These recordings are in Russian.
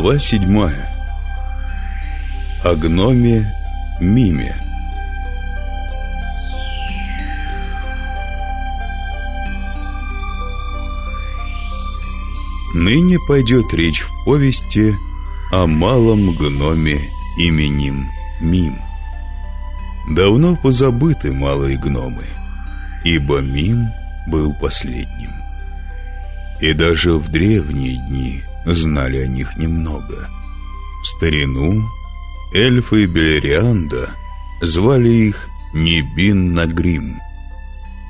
Глава седьмая О гноме Миме Ныне пойдет речь в повести о малом гноме именем Мим. Давно позабыты малые гномы, ибо Мим был последним. И даже в древние дни знали о них немного. В старину эльфы Белерианда звали их Небин Нагрим,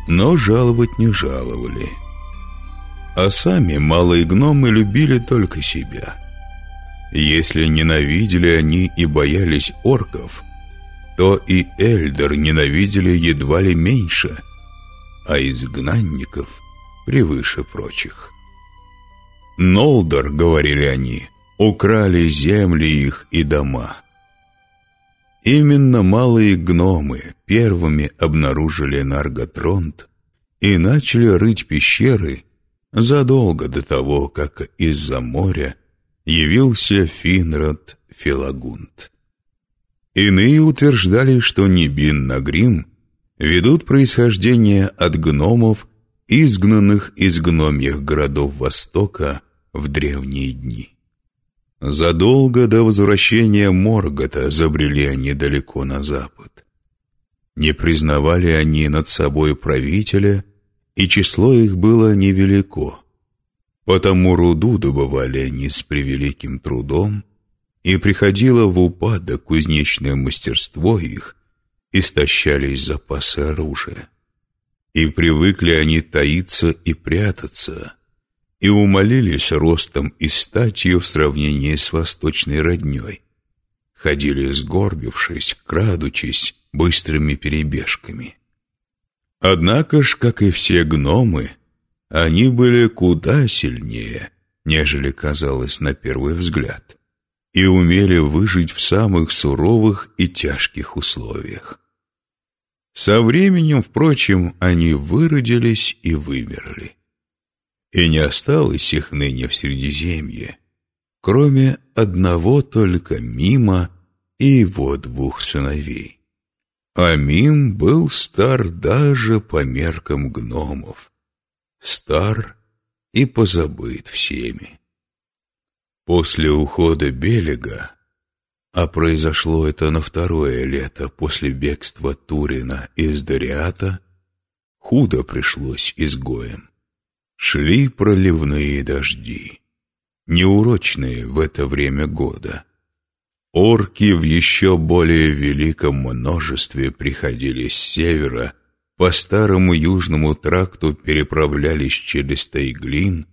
но жаловать не жаловали. А сами малые гномы любили только себя. Если ненавидели они и боялись орков, то и Эльдер ненавидели едва ли меньше, а изгнанников превыше прочих. Нолдор, говорили они, украли земли их и дома. Именно малые гномы первыми обнаружили Нарготронт и начали рыть пещеры задолго до того, как из-за моря явился Финрод Филагунд. Иные утверждали, что Небин Нагрим ведут происхождение от гномов, изгнанных из гномьих городов Востока в древние дни. Задолго до возвращения Моргота забрели они далеко на запад. Не признавали они над собой правителя, и число их было невелико. Потому руду добывали они с превеликим трудом, и приходило в упадок кузнечное мастерство их, истощались запасы оружия. И привыкли они таиться и прятаться, и умолились ростом и статью в сравнении с восточной родней. Ходили сгорбившись, крадучись быстрыми перебежками. Однако ж, как и все гномы, они были куда сильнее, нежели казалось на первый взгляд, и умели выжить в самых суровых и тяжких условиях. Со временем, впрочем, они выродились и вымерли и не осталось их ныне в Средиземье, кроме одного только Мима и его двух сыновей. А Мим был стар даже по меркам гномов, стар и позабыт всеми. После ухода Белега, а произошло это на второе лето после бегства Турина из Дариата, худо пришлось изгоем. Шли проливные дожди, неурочные в это время года. Орки в еще более великом множестве приходили с севера, по старому южному тракту переправлялись через Тайглин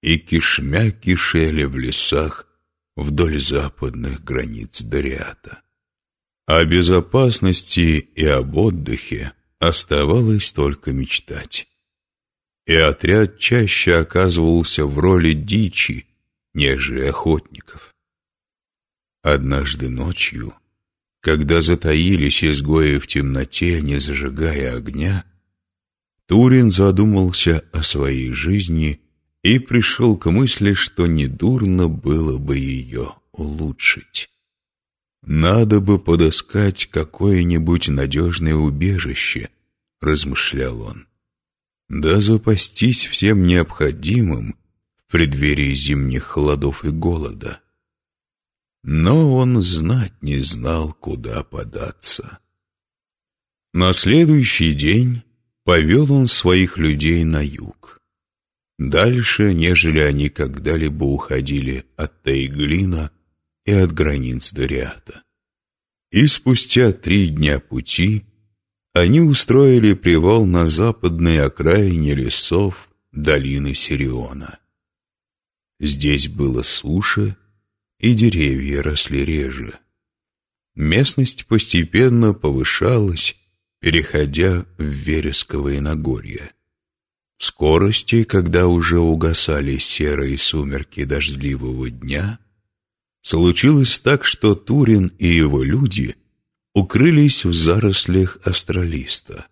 и кишмя кишели в лесах вдоль западных границ Дариата. О безопасности и об отдыхе оставалось только мечтать и отряд чаще оказывался в роли дичи, нежели охотников. Однажды ночью, когда затаились изгои в темноте, не зажигая огня, Турин задумался о своей жизни и пришел к мысли, что недурно было бы ее улучшить. «Надо бы подыскать какое-нибудь надежное убежище», — размышлял он да запастись всем необходимым в преддверии зимних холодов и голода. Но он знать не знал, куда податься. На следующий день повел он своих людей на юг. Дальше, нежели они когда-либо уходили от Тайглина и от границ Дориата. И спустя три дня пути они устроили привал на западной окраине лесов долины Сириона. Здесь было суше, и деревья росли реже. Местность постепенно повышалась, переходя в вересковые Нагорье. В скорости, когда уже угасали серые сумерки дождливого дня, случилось так, что Турин и его люди укрылись в зарослях астролиста.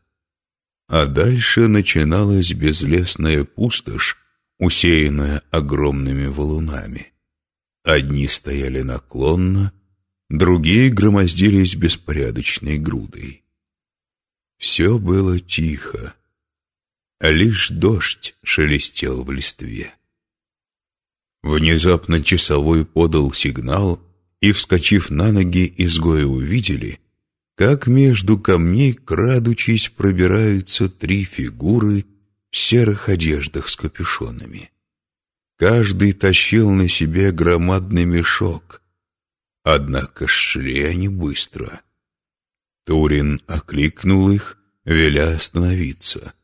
А дальше начиналась безлесная пустошь, усеянная огромными валунами. Одни стояли наклонно, другие громоздились беспорядочной грудой. Все было тихо, а лишь дождь шелестел в листве. Внезапно часовой подал сигнал, и, вскочив на ноги, изгои увидели, как между камней, крадучись, пробираются три фигуры в серых одеждах с капюшонами. Каждый тащил на себе громадный мешок, однако шли они быстро. Турин окликнул их, веля остановиться,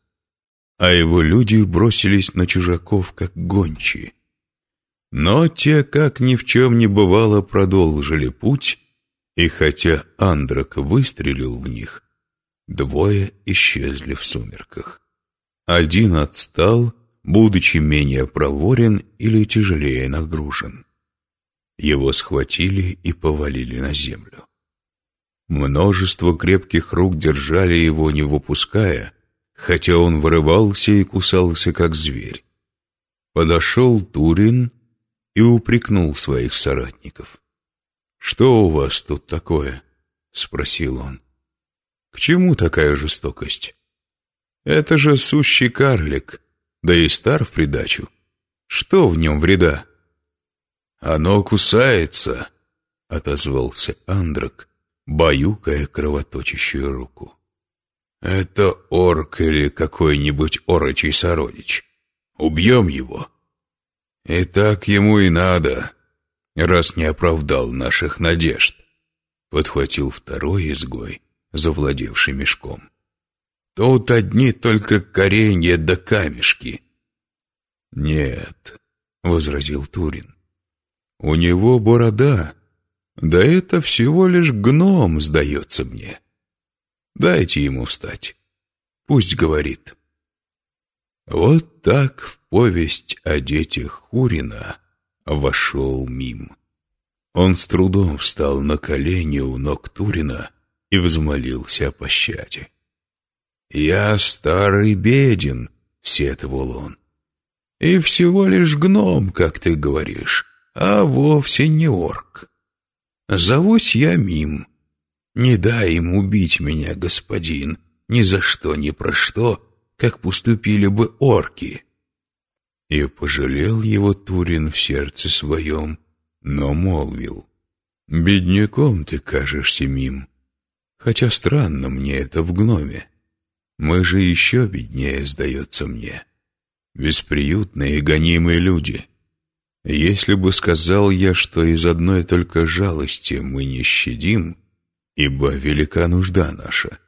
а его люди бросились на чужаков, как гончие. Но те, как ни в чем не бывало, продолжили путь, и хотя Андрак выстрелил в них, двое исчезли в сумерках. Один отстал, будучи менее проворен или тяжелее нагружен. Его схватили и повалили на землю. Множество крепких рук держали его, не выпуская, хотя он вырывался и кусался, как зверь. Подошел Турин и упрекнул своих соратников. «Что у вас тут такое?» — спросил он. «К чему такая жестокость? Это же сущий карлик, да и стар в придачу. Что в нем вреда?» «Оно кусается», — отозвался Андрак, баюкая кровоточащую руку. «Это орк или какой-нибудь орочий сородич. Убьем его». «И так ему и надо, раз не оправдал наших надежд», — подхватил второй изгой, завладевший мешком. «Тут одни только коренья да камешки». «Нет», — возразил Турин, — «у него борода, да это всего лишь гном, сдается мне. Дайте ему встать, пусть говорит». Вот так в повесть о детях Хурина вошел Мим. Он с трудом встал на колени у ног Турина и взмолился о пощаде. «Я старый беден», — сетовал он, — «и всего лишь гном, как ты говоришь, а вовсе не орк. Зовусь я Мим. Не дай им убить меня, господин, ни за что, ни про что, как поступили бы орки. И пожалел его Турин в сердце своем, но молвил, «Бедняком ты кажешься, Мим, хотя странно мне это в гноме. Мы же еще беднее, сдается мне, бесприютные гонимые люди. Если бы сказал я, что из одной только жалости мы не щадим, ибо велика нужда наша,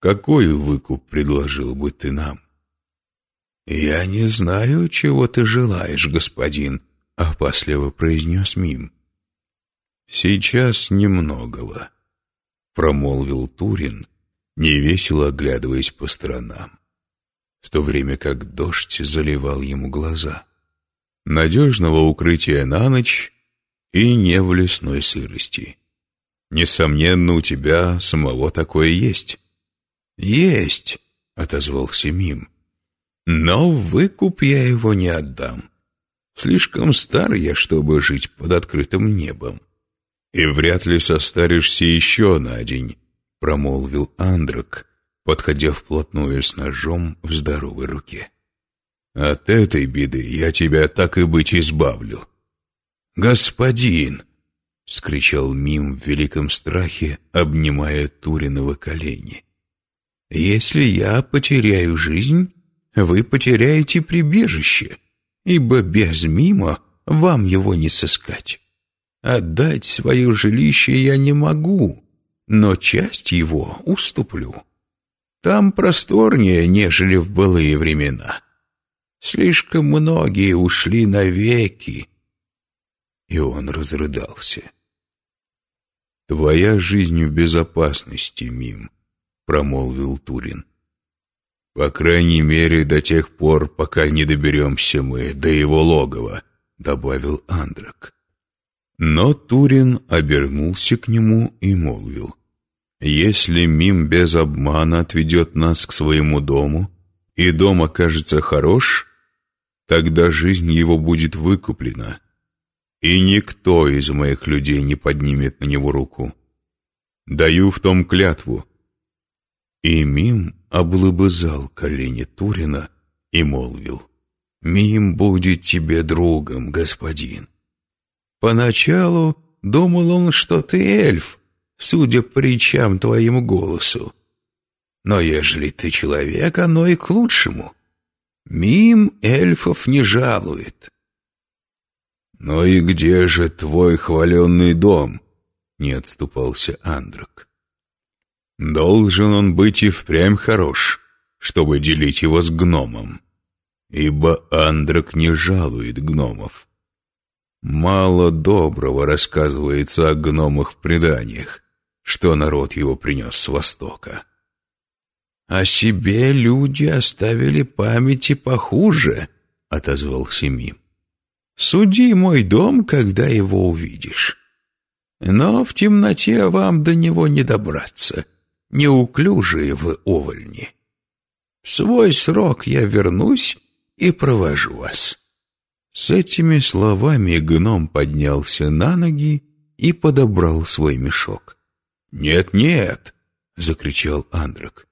какой выкуп предложил бы ты нам? «Я не знаю, чего ты желаешь, господин», — опасливо произнес Мим. «Сейчас немногого», — промолвил Турин, невесело оглядываясь по сторонам, в то время как дождь заливал ему глаза. Надежного укрытия на ночь и не в лесной сырости. Несомненно, у тебя самого такое есть. «Есть», — отозвался Мим. «Но выкуп я его не отдам. Слишком стар я, чтобы жить под открытым небом». «И вряд ли состаришься еще на день», — промолвил Андрак, подходя вплотную с ножом в здоровой руке. «От этой беды я тебя так и быть избавлю». «Господин!» — вскричал Мим в великом страхе, обнимая Туринова колени. Если я потеряю жизнь, вы потеряете прибежище, ибо без мимо вам его не сыскать. Отдать свое жилище я не могу, но часть его уступлю. Там просторнее, нежели в былые времена. Слишком многие ушли навеки. И он разрыдался. Твоя жизнь в безопасности, Мим, — промолвил Турин. «По крайней мере, до тех пор, пока не доберемся мы до его логова», — добавил Андрак. Но Турин обернулся к нему и молвил. «Если Мим без обмана отведет нас к своему дому, и дом окажется хорош, тогда жизнь его будет выкуплена, и никто из моих людей не поднимет на него руку. Даю в том клятву». И Мим облобызал колени Турина и молвил, «Мим будет тебе другом, господин». Поначалу думал он, что ты эльф, судя по речам твоему голосу. Но ежели ты человек, оно и к лучшему. Мим эльфов не жалует. «Но и где же твой хваленный дом?» — не отступался Андрак. «Должен он быть и впрямь хорош, чтобы делить его с гномом, ибо Андрак не жалует гномов. Мало доброго рассказывается о гномах в преданиях, что народ его принес с Востока». «О себе люди оставили памяти похуже», — отозвался Мим. Суди мой дом, когда его увидишь. Но в темноте вам до него не добраться, неуклюжие вы овольни. В свой срок я вернусь и провожу вас». С этими словами гном поднялся на ноги и подобрал свой мешок. «Нет-нет!» — закричал Андрак.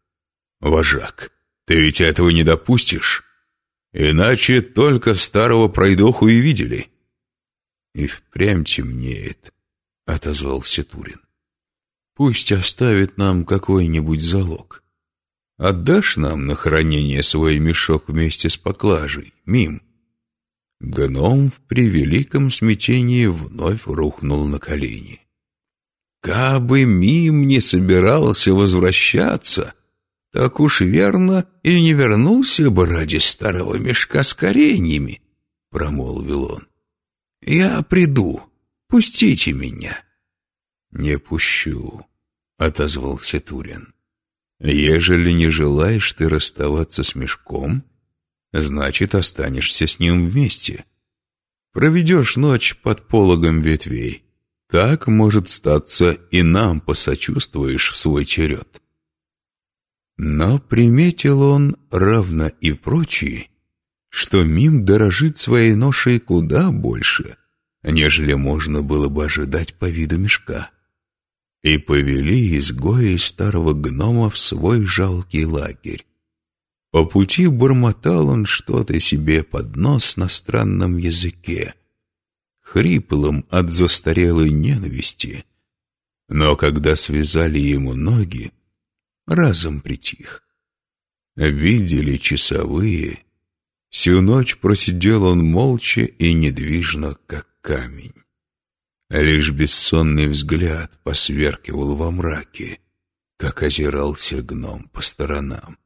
«Вожак, ты ведь этого не допустишь?» Иначе только старого пройдоху и видели. И впрямь темнеет, — отозвался Турин. Пусть оставит нам какой-нибудь залог. Отдашь нам на хранение свой мешок вместе с поклажей, Мим? Гном в превеликом смятении вновь рухнул на колени. Кабы Мим не собирался возвращаться, так уж верно и не вернулся бы ради старого мешка с кореньями, — промолвил он. — Я приду, пустите меня. — Не пущу, — отозвался Турин. — Ежели не желаешь ты расставаться с мешком, значит, останешься с ним вместе. Проведешь ночь под пологом ветвей. Так, может статься, и нам посочувствуешь в свой черед. Но приметил он, равно и прочие, что Мим дорожит своей ношей куда больше, нежели можно было бы ожидать по виду мешка. И повели изгои старого гнома в свой жалкий лагерь. По пути бормотал он что-то себе под нос на странном языке, хриплым от застарелой ненависти. Но когда связали ему ноги, разом притих. Видели часовые, всю ночь просидел он молча и недвижно, как камень. Лишь бессонный взгляд посверкивал во мраке, как озирался гном по сторонам.